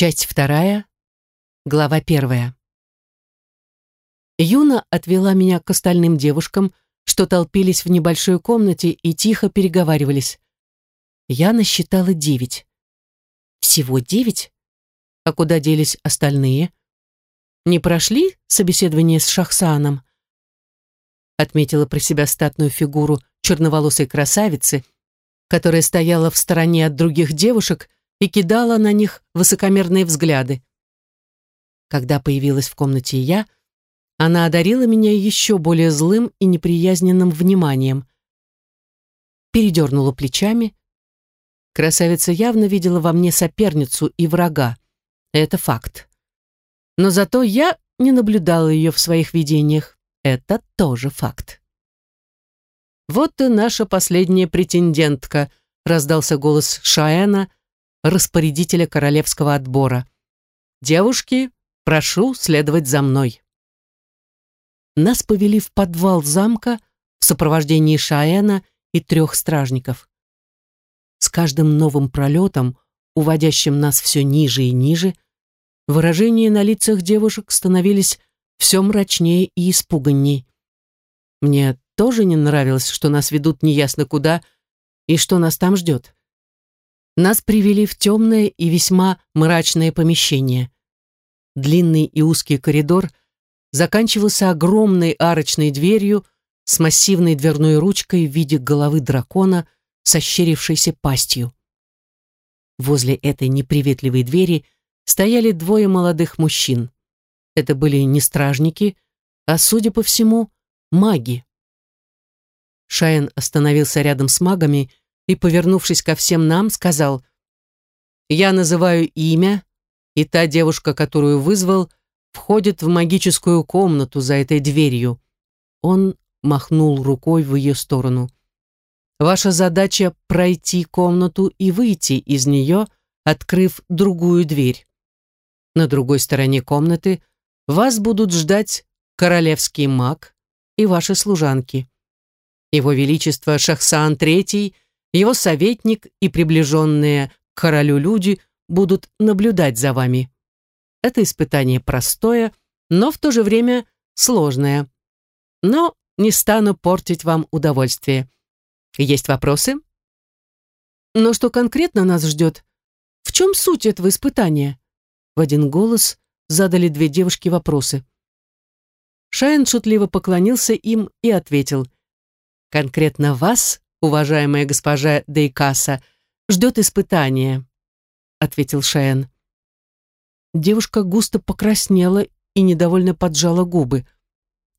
Часть вторая, глава первая. Юна отвела меня к остальным девушкам, что толпились в небольшой комнате и тихо переговаривались. Я насчитала девять. Всего девять? А куда делись остальные? Не прошли собеседование с Шахсаном? Отметила про себя статную фигуру черноволосой красавицы, которая стояла в стороне от других девушек и кидала на них высокомерные взгляды. Когда появилась в комнате я, она одарила меня еще более злым и неприязненным вниманием. Передернула плечами. Красавица явно видела во мне соперницу и врага. Это факт. Но зато я не наблюдала ее в своих видениях. Это тоже факт. «Вот и наша последняя претендентка», — раздался голос Шаэна, распорядителя королевского отбора. «Девушки, прошу следовать за мной». Нас повели в подвал замка в сопровождении Шаэна и трех стражников. С каждым новым пролетом, уводящим нас все ниже и ниже, выражения на лицах девушек становились все мрачнее и испуганней. Мне тоже не нравилось, что нас ведут неясно куда и что нас там ждет. Нас привели в темное и весьма мрачное помещение. Длинный и узкий коридор заканчивался огромной арочной дверью с массивной дверной ручкой в виде головы дракона с ощерившейся пастью. Возле этой неприветливой двери стояли двое молодых мужчин. Это были не стражники, а, судя по всему, маги. Шайн остановился рядом с магами и, повернувшись ко всем нам, сказал, «Я называю имя, и та девушка, которую вызвал, входит в магическую комнату за этой дверью». Он махнул рукой в ее сторону. «Ваша задача — пройти комнату и выйти из нее, открыв другую дверь. На другой стороне комнаты вас будут ждать королевский маг и ваши служанки. Его Величество Шахсан III, его советник и приближенные к королю люди будут наблюдать за вами. Это испытание простое, но в то же время сложное. Но не стану портить вам удовольствие. Есть вопросы? Но что конкретно нас ждет? В чем суть этого испытания? В один голос задали две девушки вопросы. Шайн шутливо поклонился им и ответил – Конкретно вас, уважаемая госпожа Дейкаса, ждет испытание, ответил Шаен. Девушка густо покраснела и недовольно поджала губы.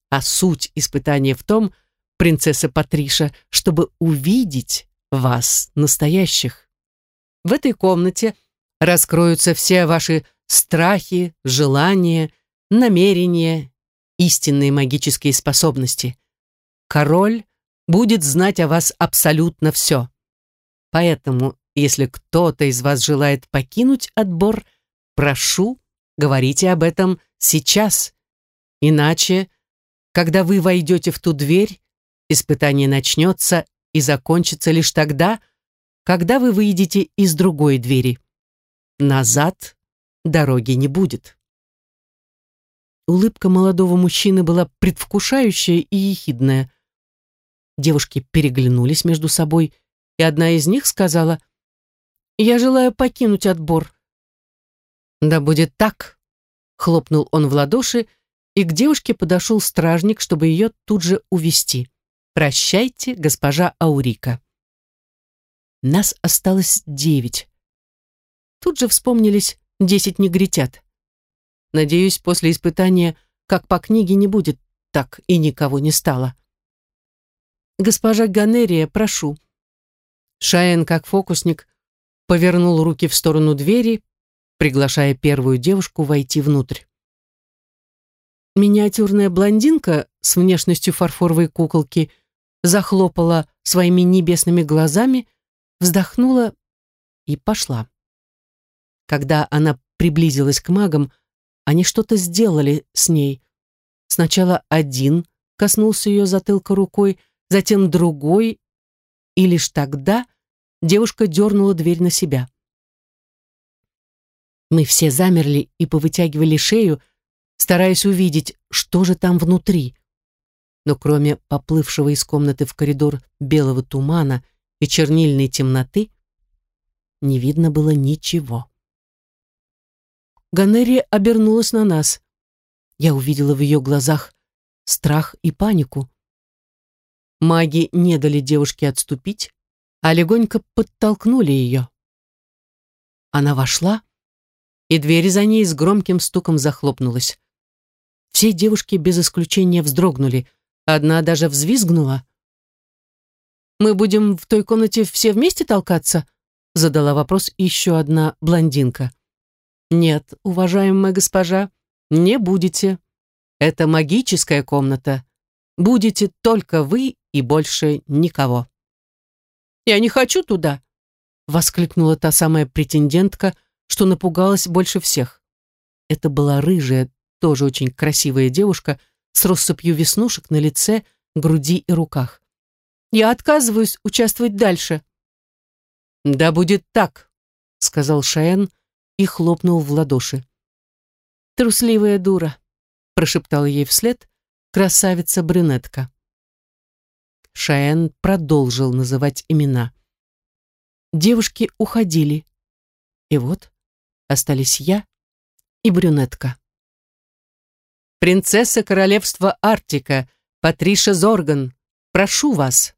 А суть испытания в том, принцесса Патриша, чтобы увидеть вас, настоящих. В этой комнате раскроются все ваши страхи, желания, намерения, истинные магические способности. Король будет знать о вас абсолютно все. Поэтому, если кто-то из вас желает покинуть отбор, прошу, говорите об этом сейчас. Иначе, когда вы войдете в ту дверь, испытание начнется и закончится лишь тогда, когда вы выйдете из другой двери. Назад дороги не будет. Улыбка молодого мужчины была предвкушающая и ехидная. Девушки переглянулись между собой, и одна из них сказала, «Я желаю покинуть отбор». «Да будет так», — хлопнул он в ладоши, и к девушке подошел стражник, чтобы ее тут же увести. «Прощайте, госпожа Аурика». Нас осталось девять. Тут же вспомнились десять негритят. Надеюсь, после испытания, как по книге, не будет так и никого не стало. «Госпожа Ганерия, прошу». Шаен, как фокусник, повернул руки в сторону двери, приглашая первую девушку войти внутрь. Миниатюрная блондинка с внешностью фарфоровой куколки захлопала своими небесными глазами, вздохнула и пошла. Когда она приблизилась к магам, они что-то сделали с ней. Сначала один коснулся ее затылка рукой, затем другой, и лишь тогда девушка дернула дверь на себя. Мы все замерли и повытягивали шею, стараясь увидеть, что же там внутри. Но кроме поплывшего из комнаты в коридор белого тумана и чернильной темноты, не видно было ничего. Ганери обернулась на нас. Я увидела в ее глазах страх и панику. Маги не дали девушке отступить, а легонько подтолкнули ее. Она вошла, и дверь за ней с громким стуком захлопнулась. Все девушки без исключения вздрогнули, одна даже взвизгнула. «Мы будем в той комнате все вместе толкаться?» задала вопрос еще одна блондинка. «Нет, уважаемая госпожа, не будете. Это магическая комната. Будете только вы и больше никого». «Я не хочу туда!» воскликнула та самая претендентка, что напугалась больше всех. Это была рыжая, тоже очень красивая девушка с россыпью веснушек на лице, груди и руках. «Я отказываюсь участвовать дальше». «Да будет так», — сказал Шаэн и хлопнул в ладоши. «Трусливая дура», — прошептала ей вслед красавица-брюнетка. Шаэн продолжил называть имена. Девушки уходили. И вот остались я и брюнетка. «Принцесса королевства Арктика, Патриша Зорган, прошу вас»,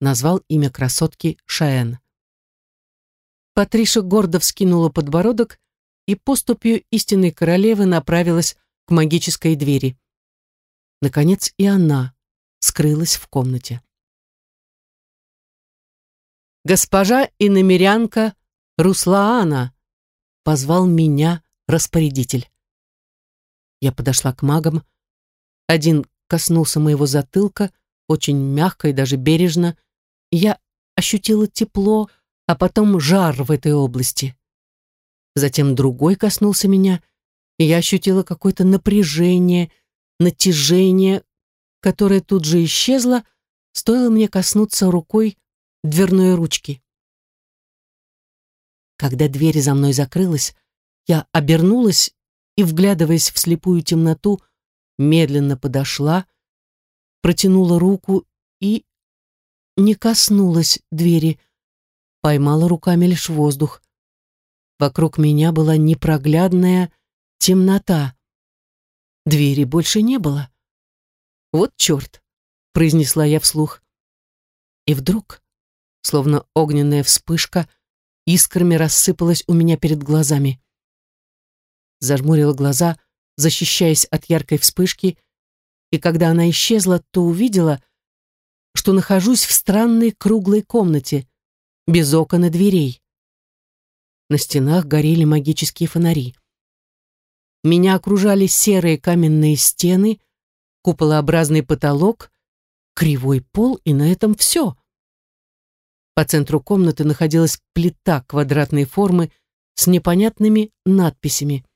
назвал имя красотки Шаэн. Патриша гордо вскинула подбородок и поступью истинной королевы направилась к магической двери. Наконец и она скрылась в комнате госпожа и намерянка Руслаана!» — позвал меня распорядитель. Я подошла к магам. Один коснулся моего затылка, очень мягко и даже бережно. Я ощутила тепло, а потом жар в этой области. Затем другой коснулся меня, и я ощутила какое-то напряжение, натяжение, которое тут же исчезло, стоило мне коснуться рукой дверной ручки. Когда дверь за мной закрылась, я обернулась и, вглядываясь в слепую темноту, медленно подошла, протянула руку и не коснулась двери, поймала руками лишь воздух. Вокруг меня была непроглядная темнота. Двери больше не было. «Вот черт!» — произнесла я вслух. И вдруг словно огненная вспышка, искрами рассыпалась у меня перед глазами. Зажмурила глаза, защищаясь от яркой вспышки, и когда она исчезла, то увидела, что нахожусь в странной круглой комнате, без окон и дверей. На стенах горели магические фонари. Меня окружали серые каменные стены, куполообразный потолок, кривой пол, и на этом все. По центру комнаты находилась плита квадратной формы с непонятными надписями.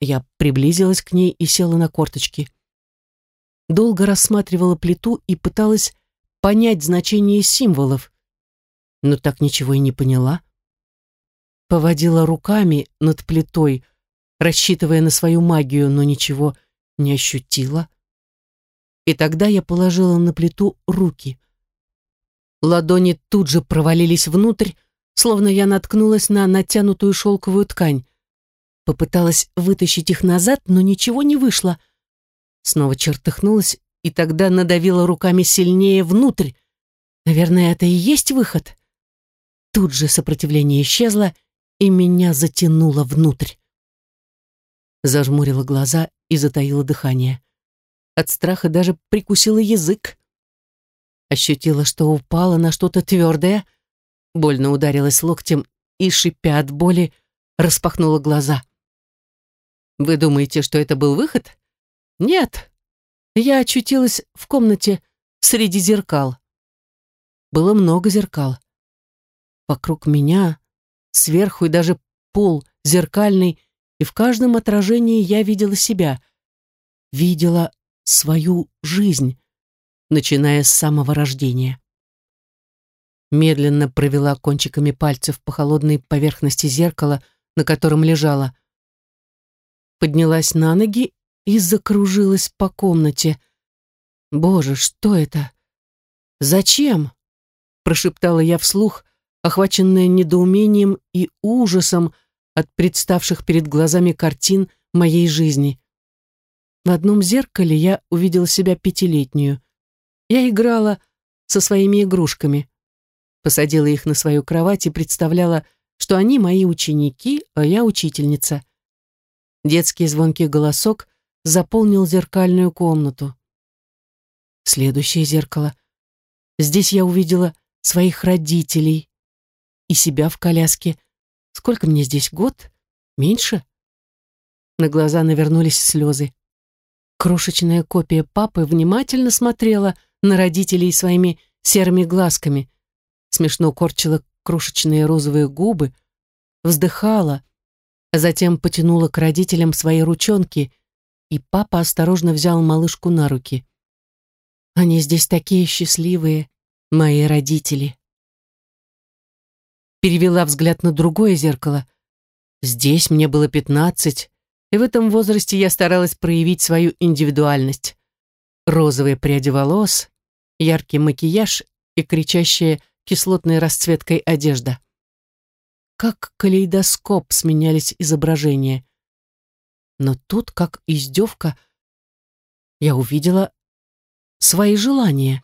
Я приблизилась к ней и села на корточки. Долго рассматривала плиту и пыталась понять значение символов, но так ничего и не поняла. Поводила руками над плитой, рассчитывая на свою магию, но ничего не ощутила. И тогда я положила на плиту руки. Ладони тут же провалились внутрь, словно я наткнулась на натянутую шелковую ткань. Попыталась вытащить их назад, но ничего не вышло. Снова чертыхнулась и тогда надавила руками сильнее внутрь. Наверное, это и есть выход. Тут же сопротивление исчезло, и меня затянуло внутрь. Зажмурила глаза и затаила дыхание. От страха даже прикусила язык. Ощутила, что упала на что-то твердое, больно ударилась локтем и, шипя от боли, распахнула глаза. «Вы думаете, что это был выход?» «Нет. Я очутилась в комнате среди зеркал. Было много зеркал. Вокруг меня, сверху и даже пол зеркальный, и в каждом отражении я видела себя. Видела свою жизнь, начиная с самого рождения. Медленно провела кончиками пальцев по холодной поверхности зеркала, на котором лежала. Поднялась на ноги и закружилась по комнате. «Боже, что это? Зачем?» прошептала я вслух, охваченная недоумением и ужасом от представших перед глазами картин моей жизни. В одном зеркале я увидела себя пятилетнюю. Я играла со своими игрушками. Посадила их на свою кровать и представляла, что они мои ученики, а я учительница. Детский звонкий голосок заполнил зеркальную комнату. Следующее зеркало. Здесь я увидела своих родителей и себя в коляске. Сколько мне здесь год? Меньше? На глаза навернулись слезы. Крошечная копия папы внимательно смотрела на родителей своими серыми глазками, смешно корчила крошечные розовые губы, вздыхала, а затем потянула к родителям свои ручонки, и папа осторожно взял малышку на руки. Они здесь такие счастливые, мои родители. Перевела взгляд на другое зеркало. Здесь мне было пятнадцать, и в этом возрасте я старалась проявить свою индивидуальность. Розовые пряди волос, яркий макияж и кричащая кислотной расцветкой одежда. Как калейдоскоп сменялись изображения. Но тут, как издевка, я увидела свои желания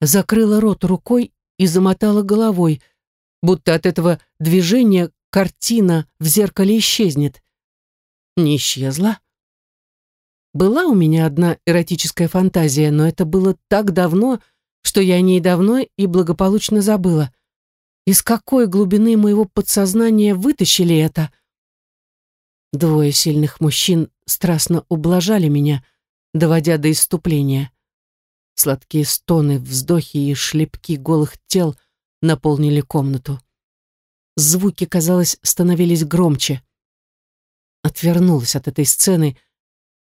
закрыла рот рукой и замотала головой, будто от этого движения картина в зеркале исчезнет. Не исчезла. Была у меня одна эротическая фантазия, но это было так давно, что я о ней давно и благополучно забыла. Из какой глубины моего подсознания вытащили это? Двое сильных мужчин страстно ублажали меня, доводя до иступления. Сладкие стоны, вздохи и шлепки голых тел наполнили комнату. Звуки, казалось, становились громче. Отвернулась от этой сцены,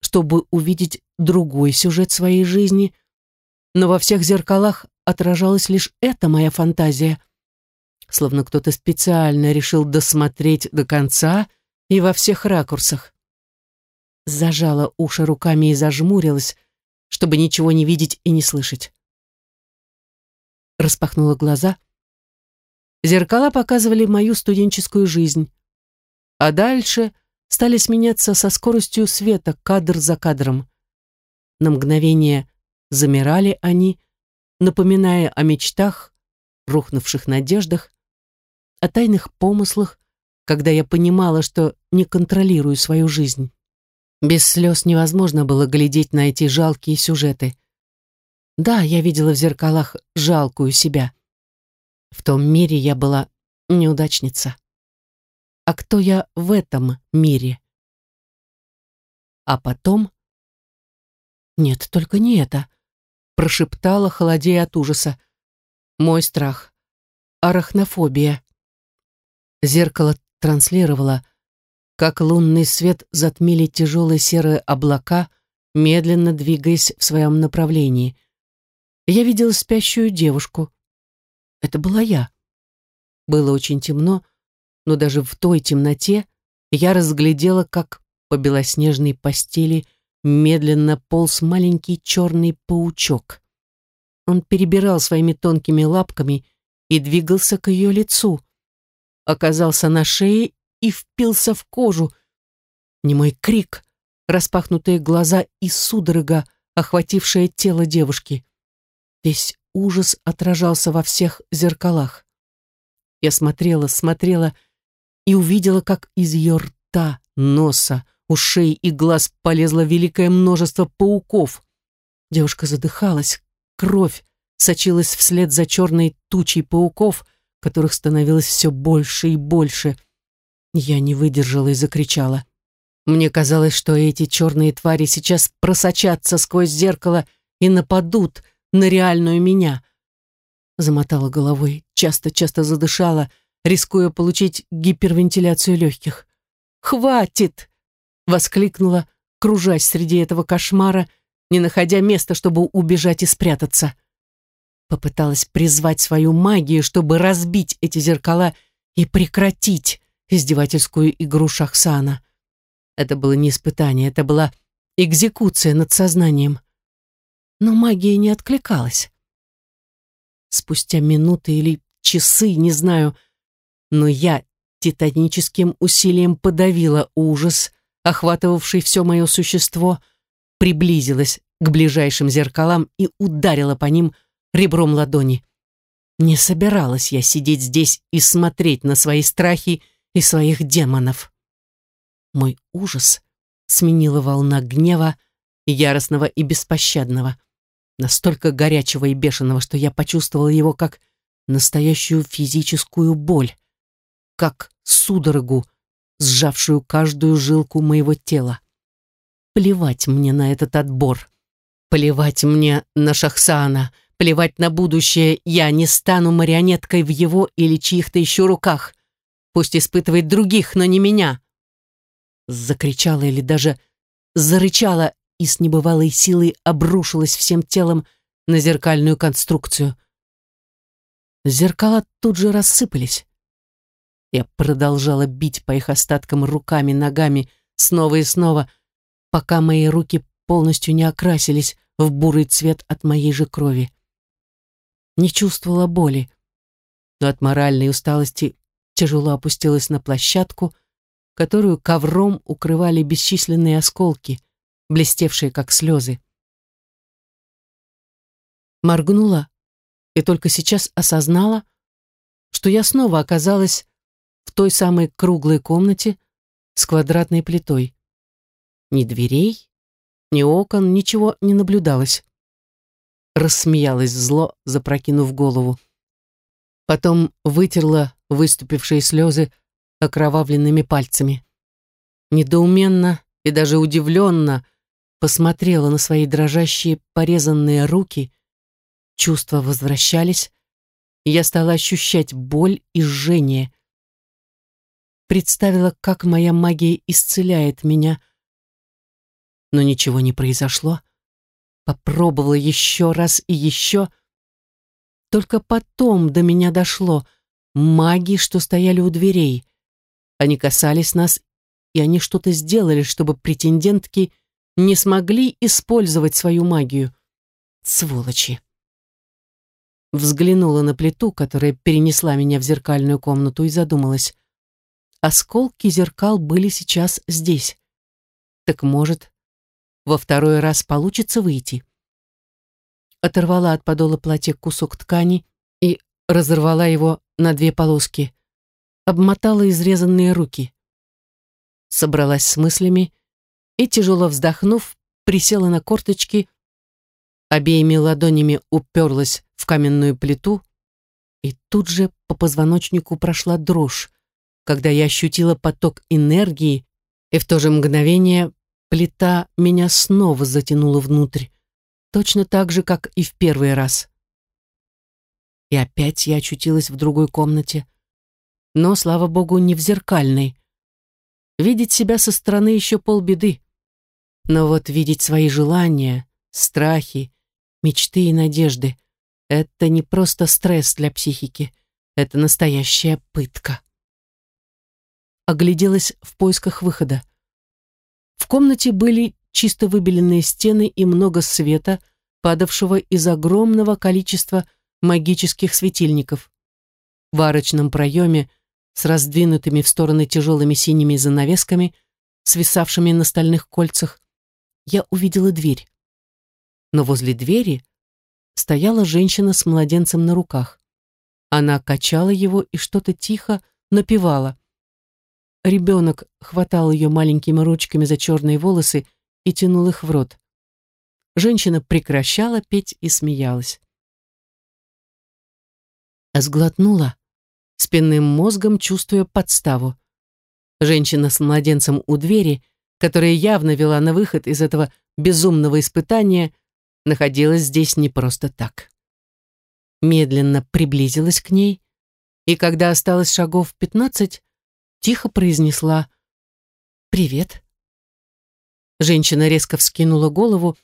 чтобы увидеть другой сюжет своей жизни, но во всех зеркалах отражалась лишь эта моя фантазия. Словно кто-то специально решил досмотреть до конца и во всех ракурсах. Зажала уши руками и зажмурилась, чтобы ничего не видеть и не слышать. Распахнула глаза. Зеркала показывали мою студенческую жизнь. А дальше стали сменяться со скоростью света кадр за кадром. На мгновение замирали они, напоминая о мечтах, рухнувших надеждах, о тайных помыслах, когда я понимала, что не контролирую свою жизнь. Без слез невозможно было глядеть на эти жалкие сюжеты. Да, я видела в зеркалах жалкую себя. В том мире я была неудачница. А кто я в этом мире? А потом... Нет, только не это. Прошептала, холодея от ужаса. Мой страх. Арахнофобия. Зеркало транслировало как лунный свет затмили тяжелые серые облака, медленно двигаясь в своем направлении. Я видела спящую девушку. Это была я. Было очень темно, но даже в той темноте я разглядела, как по белоснежной постели медленно полз маленький черный паучок. Он перебирал своими тонкими лапками и двигался к ее лицу. Оказался на шее и впился в кожу. Не мой крик, распахнутые глаза и судорога, охватившая тело девушки. Весь ужас отражался во всех зеркалах. Я смотрела, смотрела и увидела, как из ее рта, носа, ушей и глаз полезло великое множество пауков. Девушка задыхалась, кровь сочилась вслед за черной тучей пауков, которых становилось все больше и больше. Я не выдержала и закричала. Мне казалось, что эти черные твари сейчас просочатся сквозь зеркало и нападут на реальную меня. Замотала головой, часто-часто задышала, рискуя получить гипервентиляцию легких. «Хватит!» — воскликнула, кружась среди этого кошмара, не находя места, чтобы убежать и спрятаться. Попыталась призвать свою магию, чтобы разбить эти зеркала и прекратить издевательскую игру Шахсана. Это было не испытание, это была экзекуция над сознанием. Но магия не откликалась. Спустя минуты или часы, не знаю, но я титаническим усилием подавила ужас, охватывавший все мое существо, приблизилась к ближайшим зеркалам и ударила по ним ребром ладони. Не собиралась я сидеть здесь и смотреть на свои страхи и своих демонов. Мой ужас сменила волна гнева, яростного и беспощадного, настолько горячего и бешеного, что я почувствовала его как настоящую физическую боль, как судорогу, сжавшую каждую жилку моего тела. Плевать мне на этот отбор. Плевать мне на Шахсана. Плевать на будущее. Я не стану марионеткой в его или чьих-то еще руках. Пусть испытывает других, но не меня. Закричала или даже зарычала и с небывалой силой обрушилась всем телом на зеркальную конструкцию. Зеркала тут же рассыпались. Я продолжала бить по их остаткам руками, ногами, снова и снова, пока мои руки полностью не окрасились в бурый цвет от моей же крови. Не чувствовала боли, но от моральной усталости тяжело опустилась на площадку, которую ковром укрывали бесчисленные осколки, блестевшие как слезы. Моргнула и только сейчас осознала, что я снова оказалась в той самой круглой комнате с квадратной плитой. Ни дверей, ни окон, ничего не наблюдалось. Рассмеялась зло, запрокинув голову. Потом вытерла выступившие слезы окровавленными пальцами. Недоуменно и даже удивленно посмотрела на свои дрожащие порезанные руки, чувства возвращались, и я стала ощущать боль и жжение. Представила, как моя магия исцеляет меня, но ничего не произошло. Попробовала еще раз и еще. Только потом до меня дошло. Маги, что стояли у дверей. Они касались нас, и они что-то сделали, чтобы претендентки не смогли использовать свою магию. Сволочи. Взглянула на плиту, которая перенесла меня в зеркальную комнату, и задумалась. Осколки зеркал были сейчас здесь. Так может, во второй раз получится выйти. Оторвала от подола платья кусок ткани и разорвала его на две полоски. Обмотала изрезанные руки. Собралась с мыслями и, тяжело вздохнув, присела на корточки, обеими ладонями уперлась в каменную плиту, и тут же по позвоночнику прошла дрожь, когда я ощутила поток энергии, и в то же мгновение Плита меня снова затянула внутрь, точно так же, как и в первый раз. И опять я очутилась в другой комнате, но, слава богу, не в зеркальной. Видеть себя со стороны еще полбеды. Но вот видеть свои желания, страхи, мечты и надежды — это не просто стресс для психики, это настоящая пытка. Огляделась в поисках выхода. В комнате были чисто выбеленные стены и много света, падавшего из огромного количества магических светильников. В арочном проеме с раздвинутыми в стороны тяжелыми синими занавесками, свисавшими на стальных кольцах, я увидела дверь. Но возле двери стояла женщина с младенцем на руках. Она качала его и что-то тихо напевала. Ребенок хватал ее маленькими ручками за черные волосы и тянул их в рот. Женщина прекращала петь и смеялась. Сглотнула, спинным мозгом чувствуя подставу. Женщина с младенцем у двери, которая явно вела на выход из этого безумного испытания, находилась здесь не просто так. Медленно приблизилась к ней, и когда осталось шагов пятнадцать, тихо произнесла «Привет». Женщина резко вскинула голову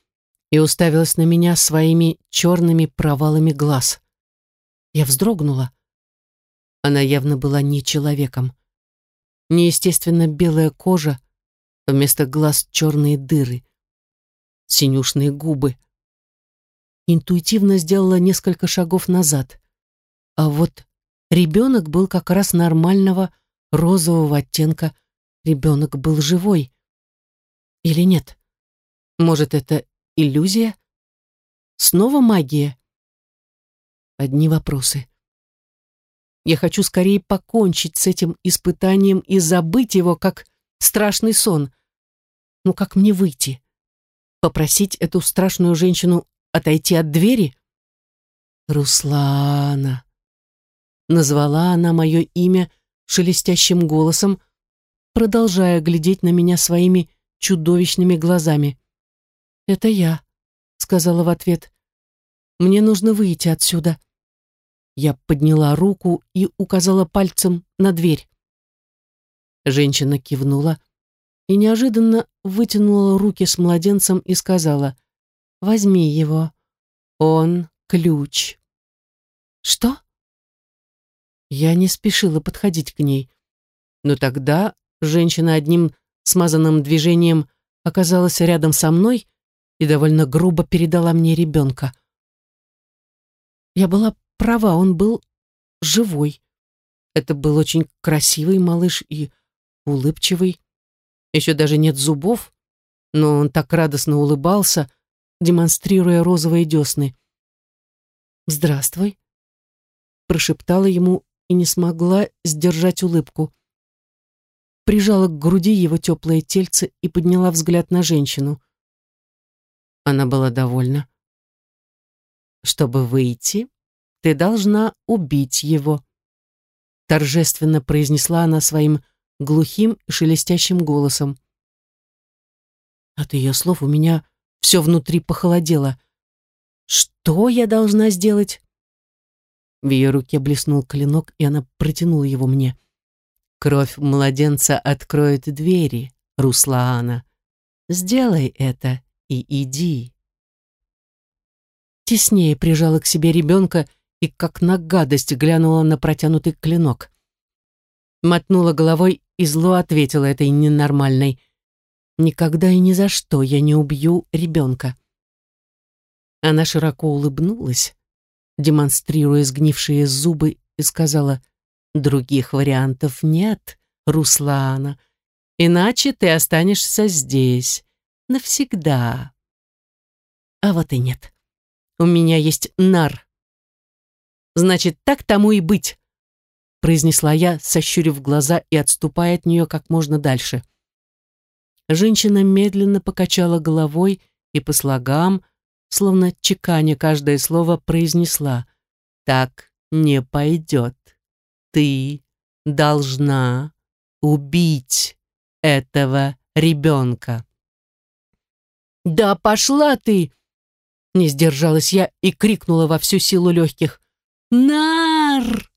и уставилась на меня своими черными провалами глаз. Я вздрогнула. Она явно была не человеком. неестественно белая кожа, вместо глаз черные дыры, синюшные губы. Интуитивно сделала несколько шагов назад. А вот ребенок был как раз нормального розового оттенка. Ребенок был живой. Или нет? Может, это иллюзия? Снова магия? Одни вопросы. Я хочу скорее покончить с этим испытанием и забыть его, как страшный сон. Ну как мне выйти? Попросить эту страшную женщину отойти от двери? Руслана. Назвала она мое имя шелестящим голосом, продолжая глядеть на меня своими чудовищными глазами. «Это я», — сказала в ответ. «Мне нужно выйти отсюда». Я подняла руку и указала пальцем на дверь. Женщина кивнула и неожиданно вытянула руки с младенцем и сказала «Возьми его, он ключ». «Что?» Я не спешила подходить к ней, но тогда женщина одним смазанным движением оказалась рядом со мной и довольно грубо передала мне ребенка. Я была права, он был живой. Это был очень красивый малыш и улыбчивый. Еще даже нет зубов, но он так радостно улыбался, демонстрируя розовые десны. «Здравствуй», — прошептала ему и не смогла сдержать улыбку. Прижала к груди его теплое тельце и подняла взгляд на женщину. Она была довольна. «Чтобы выйти, ты должна убить его», торжественно произнесла она своим глухим шелестящим голосом. От ее слов у меня все внутри похолодело. «Что я должна сделать?» В ее руке блеснул клинок, и она протянула его мне. «Кровь младенца откроет двери, Руслаана. Сделай это и иди». Теснее прижала к себе ребенка и как на гадость глянула на протянутый клинок. Мотнула головой и зло ответила этой ненормальной. «Никогда и ни за что я не убью ребенка». Она широко улыбнулась, демонстрируя сгнившие зубы, и сказала, «Других вариантов нет, Руслана, иначе ты останешься здесь навсегда». А вот и нет. У меня есть нар. Значит, так тому и быть произнесла я, сощурив глаза и отступая от нее как можно дальше. Женщина медленно покачала головой и по слогам, словно чеканя каждое слово, произнесла «Так не пойдет. Ты должна убить этого ребенка». «Да пошла ты!» Не сдержалась я и крикнула во всю силу легких. «Нар!»